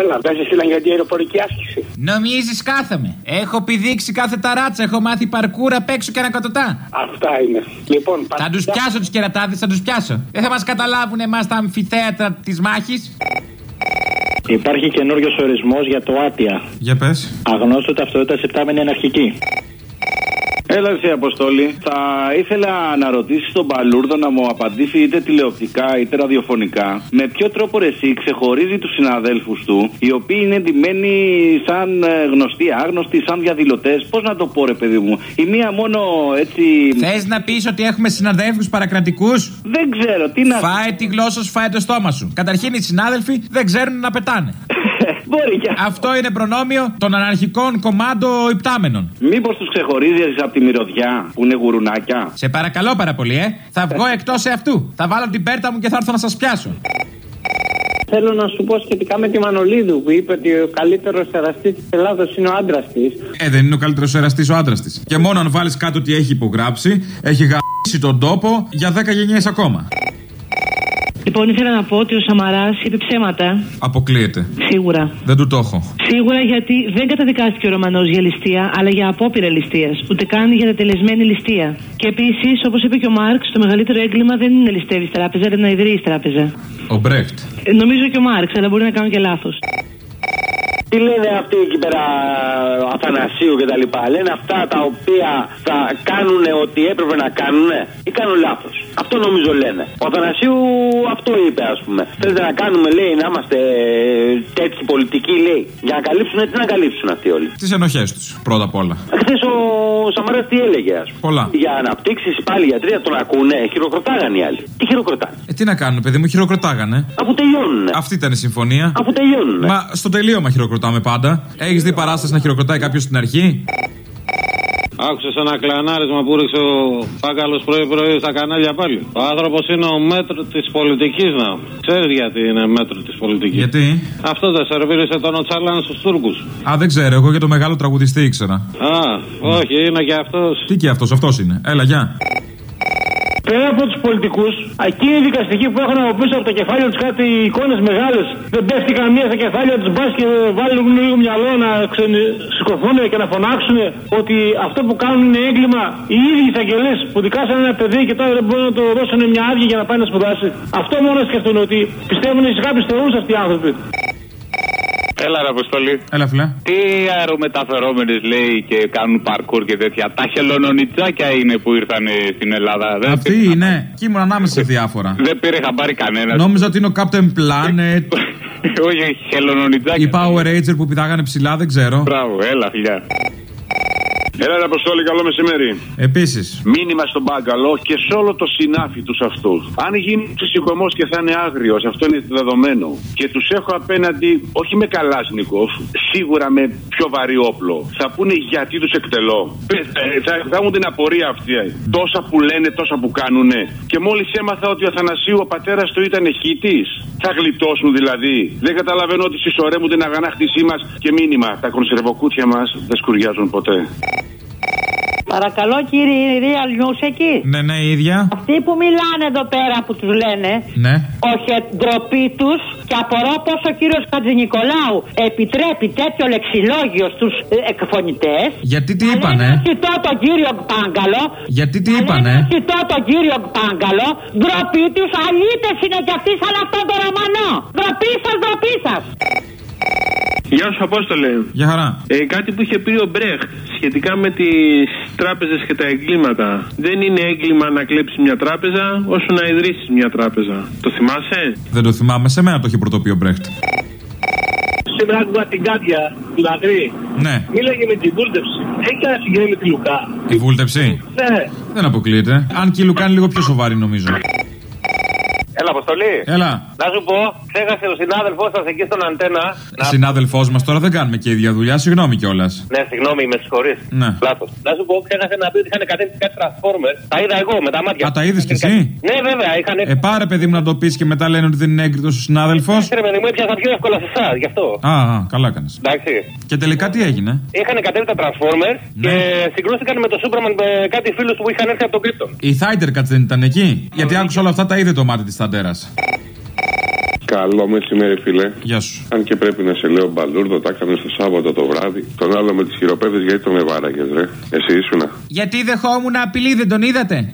Έλα, δεν σε στείλαν για την αεροπορική άσκηση. Νομίζεις κάθομαι. Έχω πηδήξει κάθε ταράτσα. Έχω μάθει παρκούρα απ' έξω και ανακατοτά. Αυτά είναι. Λοιπόν, Θα τους πιάσω τους κερατάδες, θα τους πιάσω. Δεν θα μας καταλάβουν εμάς τα αμφιθέατρα της μάχης. Υπάρχει καινούριο ορισμός για το άτια. Για πες. Αγνώστο ταυτότητας επτάμενη αναρχική. Έλα, εσύ Αποστόλη. Θα ήθελα να ρωτήσεις τον Παλούρδο να μου απαντήσει είτε τηλεοπτικά είτε ραδιοφωνικά με ποιο τρόπο ρε εσύ ξεχωρίζει τους συναδέλφους του, οι οποίοι είναι εντυμένοι σαν ε, γνωστοί, άγνωστοι, σαν διαδηλωτές; Πώς να το πω, ρε παιδί μου. Η μία μόνο έτσι. Θες να πεις ότι έχουμε συναδέλφους παρακρατικούς; Δεν ξέρω τι να. Φάε τη γλώσσα σου, φάε το στόμα σου. Καταρχήν οι συνάδελφοι δεν ξέρουν να πετάνε. Μπορεί και Αυτό είναι προνόμιο των αναρχικών κομμάτων υπτάμενων. Μήπως τους ξεχωρίζει από τη μυρωδιά που είναι γουρουνάκια; Σε παρακαλώ πάρα πολύ, ε. Θα βγω εκτός αυτού. Θα βάλω την πέρτα μου και θα έρθω να σας πιάσω. Θέλω να σου πω σχετικά με τη Μανολίδου που είπε ότι ο καλύτερος εραστής της Ελλάδος είναι ο άντρας της. Ε, δεν είναι ο καλύτερος εραστής ο άντρας της. Και μόνο αν βάλεις κάτω ότι έχει υπογράψει, έχει γαμπήσει τον τόπο για 10 γενιές ακόμα. Λοιπόν, ήθελα να πω ότι ο Σαμαράς είπε ψέματα. Αποκλείεται. Σίγουρα. Δεν του το έχω. Σίγουρα γιατί δεν καταδικάστηκε ο Ρωμανός για ληστεία, αλλά για απόπειρα ληστείας. Ούτε καν για τελεσμένη ληστεία. Και επίσης, όπως είπε και ο Μάρξ, το μεγαλύτερο έγκλημα δεν είναι να ληστεύεις τράπεζα, αλλά να ιδρύεις τράπεζα. Ο Μπρέχτ. Ε, νομίζω και ο Μάρξ, αλλά μπορεί να κάνω και λάθος. Τι λένε αυτοί εκεί πέρα, Αθανασίου και τα λοιπά. Λένε αυτά τα οποία θα κάνουν ό,τι έπρεπε να κάνουν ή κάνουν λάθος. Αυτό νομίζω λένε. Ο Αθανασίου αυτό είπε, ας πούμε. Θέλετε να κάνουμε, λέει, να είμαστε τέτοιοι πολιτικοί, λέει. Για να καλύψουν, τι να καλύψουν αυτοί όλοι. Τις ενοχές τους, πρώτα απ' όλα. Χθες ο Σαμαράς τι έλεγε, ας πούμε. Πολλά. Για αναπτύξεις πάλι για τρία τον ακούνε, χειροκροτάγανε οι άλλοι. Τι χειροκροτάνε; Ε, τι να κάνουν, παιδί μου, χειροκροτάγανε. Αφού τελειώνουν. Αυτή ήταν η συμφωνία. Αφού τελειώνουν. Μα στο τελείωμα χειροκροτάμε πάντα. Έχεις δει παράσταση να χειροκροτάει κάποιος στην αρχή; Άκουσε ένα κλανάρισμα που ρίξε ο Πάγκαλο πρωί-πρωί στα κανάλια πάλι. Ο άνθρωπος είναι ο μέτρο της πολιτικής να. Ξέρεις γιατί είναι μέτρο της πολιτικής. Γιατί; Αυτό δεν σερβίρισε τον Οτσάλαν στους Τούρκους. Α, δεν ξέρω, εγώ για το μεγάλο τραγουδιστή ήξερα. Α, όχι, είναι και αυτός. Τι και αυτός, αυτός είναι. Έλα, γεια. Πέρα από τους πολιτικούς, εκείνοι οι δικαστικοί που έχουν από πίσω από το κεφάλι τους κάτι εικόνες μεγάλες, δεν πέφτει καμία στα κεφάλια τους μπας και βάλουν λίγο μυαλό να ξενι- σηκωθούν και να φωνάξουν ότι αυτό που κάνουν είναι έγκλημα. Οι ίδιοι εισαγγελεί που δικάσαν ένα παιδί και τώρα δεν μπορούν να το δώσουν μια άδεια για να πάει να σπουδάσει. Αυτό μόνο σκεφτούν ότι πιστεύουν σε κάποιους θεούς αυτοί οι άνθρωποι. Έλα, ρε Αποστολή. Έλα, φιλέ. Τι αερομεταφερόμενες λέει και κάνουν παρκούρ και τέτοια. Τα χελονονιτσάκια είναι που ήρθαν στην Ελλάδα. Δεν Αυτή είναι. Και ήμουν ανάμεσα σε διάφορα. Δεν πήρε χαμπάρι κανένας. Νόμιζα ότι είναι ο Captain Planet. Όχι, χελονονιτσάκια. Η Power Ranger που πηδάγανε ψηλά, δεν ξέρω. Μπράβο, έλα, φιλιά. Έλα, ρε Αποστόλη, καλό μεσημέρι. Επίσης. Μήνυμα στον μπάγκαλο και σε όλο το συνάφι τους αυτούς. Αν γίνει ψυχομός και θα είναι άγριος, αυτό είναι δεδομένο. Και τους έχω απέναντι, όχι με καλάσνικοφ, σίγουρα με πιο βαρύ όπλο. Θα πούνε γιατί τους εκτελώ; Ε, Θα, θα έχουν την απορία αυτή. Τόσα που λένε, τόσα που κάνουνε. Και μόλις έμαθα ότι ο Αθανασίου, ο πατέρας του ήταν χήτη, θα γλιτώσουν δηλαδή. Δεν καταλαβαίνω ότι συσσωρεύουν την αγανάκτησή μας και μήνυμα. Τα κονσερβοκούτια μας δεν σκουριάζουν ποτέ. Παρακαλώ κύριε Real News εκεί. Ναι, ναι, η ίδια. Αυτοί που μιλάνε εδώ πέρα που τους λένε Ναι. όχι ντροπή τους και απορώ πως ο κύριος Χατζηνικολάου επιτρέπει τέτοιο λεξιλόγιο στους ε, εκφωνητές Γιατί τι να λένε είπανε. Κοιτώ τον κύριο Πάγκαλο Γιατί τι να είπανε; λένε Κοιτώ τον κύριο Πάγκαλο Ντροπή τους αλήτες είναι κι αυτοί σαν αυτόν τον Ρωμανό Ντροπή σας, ντροπή σας Γεια σου, Απόστολε. Για χαρά. Ε, κάτι που είχε πει ο Μπρέχτ σχετικά με τις τράπεζες και τα εγκλήματα. Δεν είναι έγκλημα να κλέψεις μια τράπεζα όσο να ιδρύσεις μια τράπεζα. Το θυμάσαι; Δεν το θυμάμαι, σε μένα το έχει πρωτοποιεί ο Μπρέχτ. Σήμερα άκουγα την Κάτια, την Αγρή. Ναι. Μίλαγε με την βούλτεψη. Έχει κανένα συγγένεια με τη Λουκά. Η βούλτεψη. Ναι. Δεν αποκλείεται. Αν και η Λουκά είναι λίγο πιο σοβαρή νομίζω. Έλα, Αποστολή. Έλα. Να σου πω, ξέχασε ο συνάδελφός σας εκεί στον αντένα. Να... Συνάδελφός μας τώρα δεν κάνουμε και ίδια δουλειά, συγγνώμη κιόλας. Ναι, συγγνώμη, με συγχωρείς. Ναι. Λάθος. Να σου πω, ξέχασε να πει ότι είχαν κατέβει κάτι Transformers. Τα είδα εγώ με τα μάτια. Α, τα είδες κι εσύ; Ναι, βέβαια, είχαν. Ε, πάρε παιδί μου να το πεις και μετά λένε ότι δεν είναι έγκριτος ο συνάδελφος. Ξέρε, παιδί μου, έπιασα πιο εύκολα σε εσάς, γι' αυτό. Α, α, καλά έκανε. Εντάξει. Και τελικά τι έγινε; Είχαν κατέβει τα Transformers και συγκρούστηκαν με το Superman με κάτι φίλους που είχαν έρθει από τον Κρύπτον. Η Θάιντερ δεν ήταν εκεί; Γιατί άκουσα όλα αυτά τα είδε το μάτι της Θαντέρας. Καλό μεσημέρι, φιλέ. Γεια σου. Αν και πρέπει να σε λέω μπαλούρδο, τα έκανε το Σάββατο το βράδυ. Τον άλλο με τις χειροπέδες, γιατί τον εβάραγες, ρε. Εσύ ήσουνα. Γιατί δεχόμουν απειλή, δεν τον είδατε;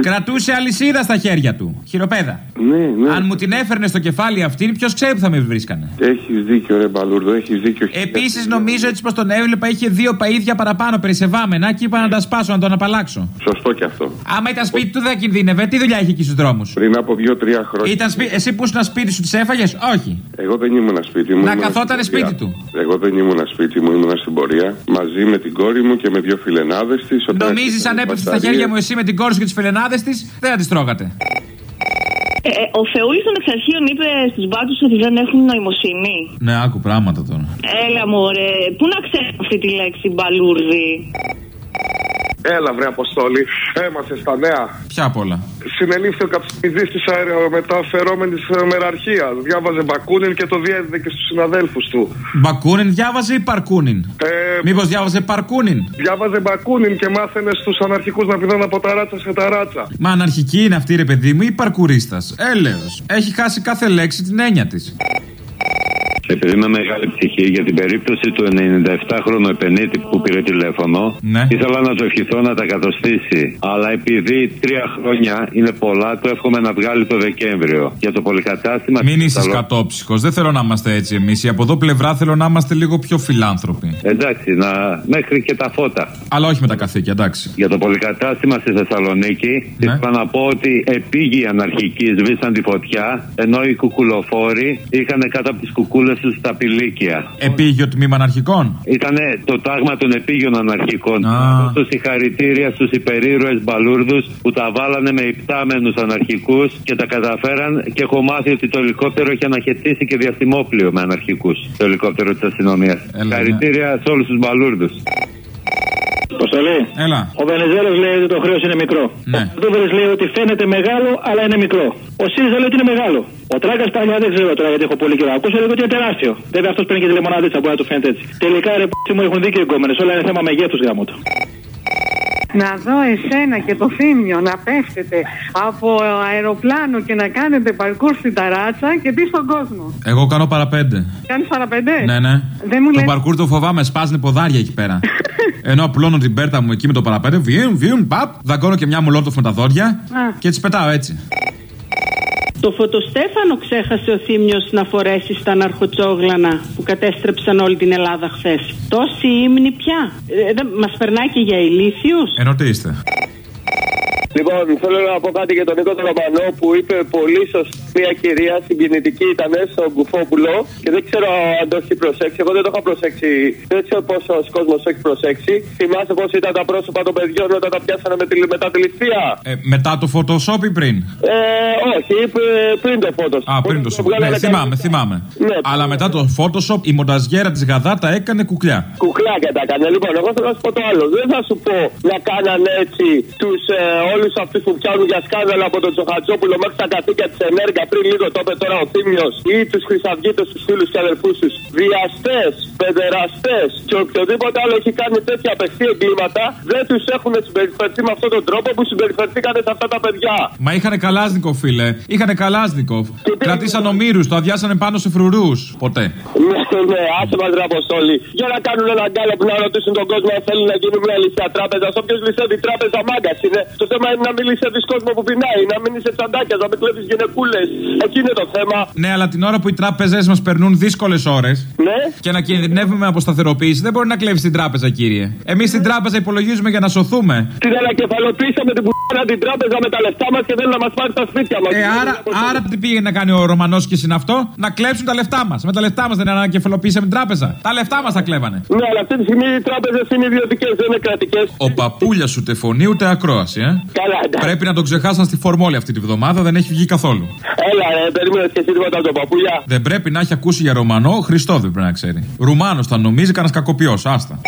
Κρατούσε αλυσίδα στα χέρια του. Χειροπέδα. Ναι, ναι. Αν μου την έφερνε στο κεφάλι αυτήν, ποιος ξέρει που θα με βρίσκανε. Έχεις δίκιο, ρε μπαλούρδο, έχεις δίκιο. Επίσης, νομίζω έτσι πως τον έβλεπα είχε δύο παίδια παραπάνω περισεβάμενα και είπα να τα σπάσω, να τον απαλλάξω. Σωστό κι αυτό. Άμα ήταν σπίτι του δεν κινδύνευε, τι δουλειά είχε εκεί στους δρόμους; Πριν από δύο-τρία χρόνια. Ήταν σπί... Εσύ που ήσουν σπίτι σου, τις έφαγες, όχι. Εγώ δεν ήμουν σπίτι μου. Να ήμουνα καθότανε στην πορεία. σπίτι του. Εγώ δεν ήμουν σπίτι μου, ήμουν στην πορεία μαζί με την κόρη μου και με δύο φιλενάδες της. Νομίζεις αν έπεφτε στα χέρια μου εσύ με την κόρη σου και τι φελενάδε της, δεν θα τις τρώγατε. Ε, ε, ο Θεούλης των Εξαρχείων είπε στους μπάτσου ότι δεν έχουν νοημοσύνη. Ναι, άκου πράγματα τώρα. Έλα μωρέ, πού να ξέρεις αυτή τη λέξη μπαλούρδι. Έλα, βρε Αποστόλη. Έμαθε στα νέα. Ποια απ' όλα. Συνελήφθη ο καψιμιδής της αερομεταφερόμενης μεραρχίας. Διάβαζε Μπακούνιν και το διέδιδε και στους συναδέλφους του. Μπακούνιν διάβαζε ή Παρκούνιν; Ε, Μήπως διάβαζε Παρκούνιν; Διάβαζε Μπακούνιν και μάθαινε στους αναρχικούς να πηδάνε από τα ράτσα σε τα ράτσα. Μα αναρχική είναι αυτή, ρε παιδί μου, ή παρκουρίστας. Έλεο. Έχει χάσει κάθε λέξη την έννοια της. Επειδή είμαι μεγάλη ψυχή για την περίπτωση του 97χρονου επενήτη που πήρε τηλέφωνο, Ναι. ήθελα να του ευχηθώ να τα κατοστήσει. Αλλά επειδή τρία χρόνια είναι πολλά, του εύχομαι να βγάλει το Δεκέμβριο. Για το πολυκατάστημα. Μην είσαι Καλό- κατόψυχο. Δεν θέλω να είμαστε έτσι εμείς. Από εδώ πλευρά θέλω να είμαστε λίγο πιο φιλάνθρωποι. Εντάξει, να... μέχρι και τα φώτα. Αλλά όχι με τα καθήκια, εντάξει. Για το πολυκατάστημα στη Θεσσαλονίκη, Ναι. ήθελα να πω ότι επίγειοι αναρχικοί σβήσαν τη φωτιά, ενώ οι κουκουλοφόροι είχαν κάτω από τις κουκούλες του τα πηλίκια. Επίγειο τμήμα αναρχικών; Ήταν το τάγμα των επίγειων αναρχικών. Να δώσω συγχαρητήρια στους υπερήρωες μπαλούρδους που τα βάλανε με υπτάμενους αναρχικούς και τα καταφέραν. Και έχω μάθει ότι το ελικόπτερο έχει αναχαιτήσει και διαστημόπλιο με αναρχικούς. Το ελικόπτερο της αστυνομίας. Συγχαρητήρια σε όλους τους μπαλούρδους. Αποστολή. Έλα. Ο Βενεζέλος λέει ότι το χρέος είναι μικρό. Ναι. Ο Δούβερ λέει ότι φαίνεται μεγάλο, αλλά είναι μικρό. Ο ΣΥΡΙΖΑ λέει ότι είναι μεγάλο. Ο Τράγκα παλιά δεν ξέρω τώρα γιατί έχω πολύ καιρό. Ακούσα λέει ότι είναι τεράστιο. Βέβαια αυτός παίρνει και τη λεμοναδίτσα, μπορεί να του φαίνεται έτσι. Τελικά ρε π***ι μου έχουν δίκιο οι γκόμενες. Όλα είναι θέμα μεγέθους γάμου του. Να δω εσένα και το θύμιο να πέφτετε από αεροπλάνο και να κάνετε παρκούρ στην ταράτσα και τι στον κόσμο. Εγώ κάνω παραπέντε. Κάνεις παραπέντε; Ναι, ναι. Δεν μου το λες- παρκούρ το φοβάμαι, σπάζουν ποδάρια εκεί πέρα. Ενώ απλώνω την πέρτα μου εκεί με το παραπέντε, βιούν, βιούν, παπ, δαγκώνω και μια μολότοφ με τα δόντια Α. και τι πετάω έτσι. Το φωτοστέφανο ξέχασε ο Θήμιος να φορέσει στα ναρχοτσόγλανα που κατέστρεψαν όλη την Ελλάδα χθες. Τόση ύμνη πια. Ε, δεν- μας περνάει και για ηλίθιους; Ενώ τι είστε. Λοιπόν, θέλω να πω κάτι για τον Νίκο τον Ρωμανό που είπε πολύ σωστή μια κυρία συγκινητική ήταν στον Κουφόπουλο και δεν ξέρω αν το έχει προσέξει. Εγώ δεν το είχα προσέξει. Δεν ξέρω πόσος κόσμος το έχει προσέξει. Θυμάσαι πώς ήταν τα πρόσωπα των παιδιών όταν τα πιάσανε με τη, μετά τη ληστεία; Ε, μετά το Photoshop ή πριν; Ε, όχι, πρι- πριν το φώτο. Α, πριν το Photoshop. Ναι, θυμάμαι, θυμάμαι. Αλλά μετά το Photoshop η μονταζιέρα της Γαδά τα έκανε κουκλιά. Κουκλάκια τα έκανε. Λοιπόν, εγώ θέλω να σου πω το άλλο. Δεν θα σου πω να κάνανε έτσι τους ε, όλους αυτού που πιάνουν για σκάνδαλα από τον Τσοχατσόπουλο μέχρι τα καθήκια της Ενέργεια πριν λίγο το είπε τώρα ο Θήμιος ή τους Χρυσαυγίτες, τους φίλους και αδερφούς τους. Βιαστές, παιδεραστές και οποιοδήποτε άλλο έχει κάνει τέτοια απευθεία εγκλήματα δεν τους έχουν συμπεριφερθεί με αυτόν τον τρόπο που συμπεριφερθήκαν σε αυτά τα παιδιά. Μα είχανε καλάσνικο, φίλε. Είχανε καλάσνικο. Κρατήσαν ομήρους, το αδειάσανε πάνω σε φρουρούς. Ποτέ. Ναι, ναι, άσε μας ρε Αποστόλη. Για να κάνουν ένα γκάλο που να ρωτήσουν τον κόσμο αν θέλει να γίνει μια λυσιά τράπεζα. Όποιος λυσεύει τράπεζα μάγκας είναι. Το θέμα είναι να μην λυσεύει κόσμο που πεινάει, να μην είσαι τσαντάκια, να μην κλέβεις γυναικούλες. Εκεί είναι το θέμα. Ναι, αλλά την ώρα που οι τράπεζες μας περνούν δύσκολες ώρες Ναι. και να κινδυνεύουμε από σταθεροποίηση, δεν μπορεί να κλέβεις την τράπεζα, κύριε. Εμείς την τράπεζα υπολογίζουμε για να σωθούμε. Την ανακεφαλοποίησαμε την πουθάνα την τράπεζα με τα λεφτά μας και θέλει να μας πάρει τα σπίτια μας. Ε, άρα, άρα τι πήγε να κάνει ο Ρωμανός και είναι αυτό, να κλέψουν τα λεφτά μας. Με τα λεφτά μας δεν ανακεφαλοποίησαμε την τράπεζα. Τα λεφτά μας τα κλέβανε. Ναι, αλλά αυτή τη στιγμή οι τράπεζες είναι ιδιωτικές, δεν είναι κρατικές. Ο παππούλιας ούτε φωνή ούτε ακρόαση, ε. Καλά, εντάξει. Πρέπει να τον ξεχάσαν στη φορμόλη αυτή τη βδομάδα, δεν έχει βγει καθόλου. Έλα, ρε, περίμενε και εσύ τίποτα από τον παππούλια. Δεν πρέπει να έχει ακούσει για Ρωμανό, Χριστό δεν πρέπει να ξέρει. Ρουμάνος θα νομίζει κανένας κακοποιός, άστα.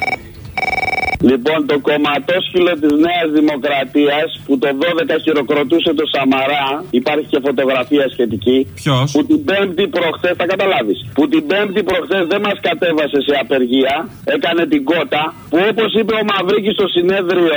Λοιπόν, το κομματόσκυλο της Νέας Δημοκρατίας που το 12 χειροκροτούσε το Σαμαρά, υπάρχει και φωτογραφία σχετική. Ποιος; Που την Πέμπτη προχθές, θα καταλάβεις. Που την Πέμπτη προχθές δεν μας κατέβασε σε απεργία, έκανε την κότα. Που όπως είπε ο Μαυρίκης στο συνέδριο,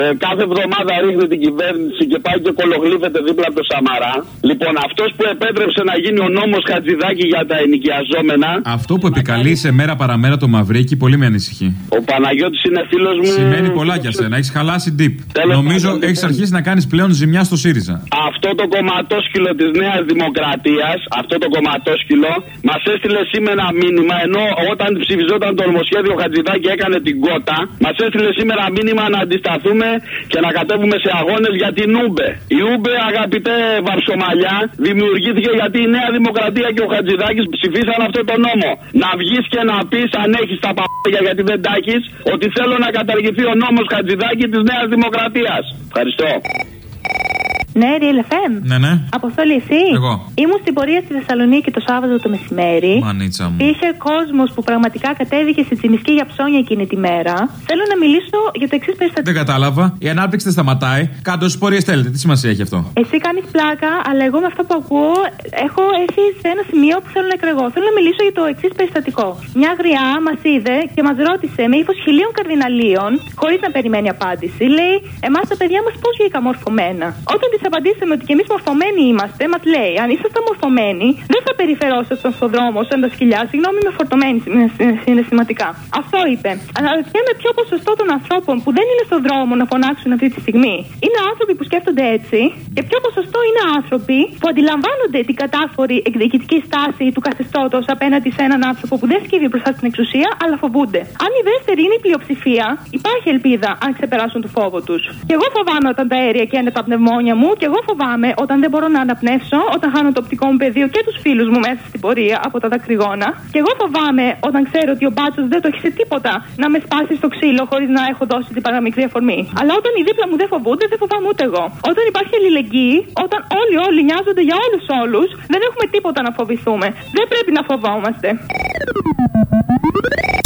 ε, κάθε εβδομάδα ρίχνει την κυβέρνηση και πάει και κολογλύφεται δίπλα από το Σαμαρά. Λοιπόν, αυτός που επέτρεψε να γίνει ο νόμος Χατζηδάκη για τα ενοικιαζόμενα. Αυτό που επικαλεί σε μέρα παραμέρα το Μαυρίκι πολύ με ανησυχεί. Ο Παναγιώτης είναι φίλος μου. Σημαίνει πολλά για σένα. Έχεις χαλάσει deep. Τέλος Νομίζω πάντων, έχεις αρχίσει να κάνεις πλέον ζημιά στο ΣΥΡΙΖΑ. Αυτό το κομματόσκυλο της Νέας Δημοκρατίας, αυτό το κομματόσκυλο, μας έστειλε σήμερα μήνυμα ενώ όταν ψηφιζόταν το νομοσχέδιο Χατζηδάκη έκανε την κότα, μας έστειλε σήμερα μήνυμα να αντισταθούμε και να κατέβουμε σε αγώνες για την Ούμπε. Η Ούμπε, αγαπητέ Βαρσομαλιά, δημιουργήθηκε γιατί η Νέα Δημοκρατία και ο Χατζηδάκης ψηφίσαν αυτό το νόμο. Να βγεις και να πεις αν έχεις τα παπάγια γιατί δεν τα έχεις, ότι θέλω να καταργηθεί ο νόμος Χατζηδάκη της Νέας Δημοκρατίας. Ευχαριστώ. Ναι, Real FM. Ναι, ναι. Αποστολή, εσύ. Εγώ. Ήμουν στην πορεία στη Θεσσαλονίκη το Σάββατο το μεσημέρι. Μανίτσα μου. Είχε κόσμος που πραγματικά κατέβηκε στη Τσιμισκή για ψώνια εκείνη τη μέρα. Θέλω να μιλήσω για το εξής περιστατικό. Δεν κατάλαβα. Η ανάπτυξη δεν σταματάει. Κάτω στι πορείες θέλετε. Τι σημασία έχει αυτό; Εσύ κάνεις πλάκα, αλλά εγώ με αυτό που ακούω έχω έρθει σε ένα σημείο που θέλω να εκρεγώ. Θέλω να μιλήσω για το εξής περιστατικό. Μια γριά μας είδε και μας ρώτησε με ύφος χιλίων καρδιναλίων, χωρίς να περιμένει απάντηση. Λέει, Εμάς τα παιδιά μας πώς βγήκα μορφωμένα. Όταν τη απαντήσαμε ότι και εμείς μορφωμένοι είμαστε, μας λέει, Αν ήσασταν μορφωμένοι, δεν θα περιφερόσασταν στον δρόμο σαν τα σκυλιά. Συγγνώμη, είμαι φορτωμένη συναι- συναισθηματικά. Αυτό είπε. Αναρωτιέμαι ποιο ποσοστό των ανθρώπων που δεν είναι στον δρόμο να φωνάξουν αυτή τη στιγμή είναι άνθρωποι που σκέφτονται έτσι και ποιο ποσοστό είναι άνθρωποι που αντιλαμβάνονται την κατάφορη εκδικητική στάση του καθεστώτος απέναντι σε έναν άνθρωπο που δεν σκύβει μπροστά στην εξουσία, αλλά φοβούνται. Αν η δεύτερη είναι η πλειοψηφία, υπάρχει ελπίδα αν ξεπεράσουν το φόβο τους. Και εγώ φοβάμαι όταν τα αέρια καίνε τα πνευμόνια μου, και εγώ φοβάμαι όταν δεν μπορώ να αναπνεύσω, όταν χάνω το οπτικό μου πεδίο και τους φίλους μου μέσα στην πορεία από τα δακρυγόνα. Και εγώ φοβάμαι όταν ξέρω ότι ο μπάτσος δεν το έχει σε τίποτα να με σπάσει στο ξύλο χωρίς να έχω δώσει την παραμικρή αφορμή. Αλλά όταν οι δίπλα μου δεν φοβούνται, δεν φοβάμαι ούτε εγώ. Όταν υπάρχει αλληλεγγύη, όταν όλοι όλοι νοιάζονται για όλους όλους, δεν έχουμε τίποτα να φοβηθούμε. Δεν πρέπει να φοβόμαστε.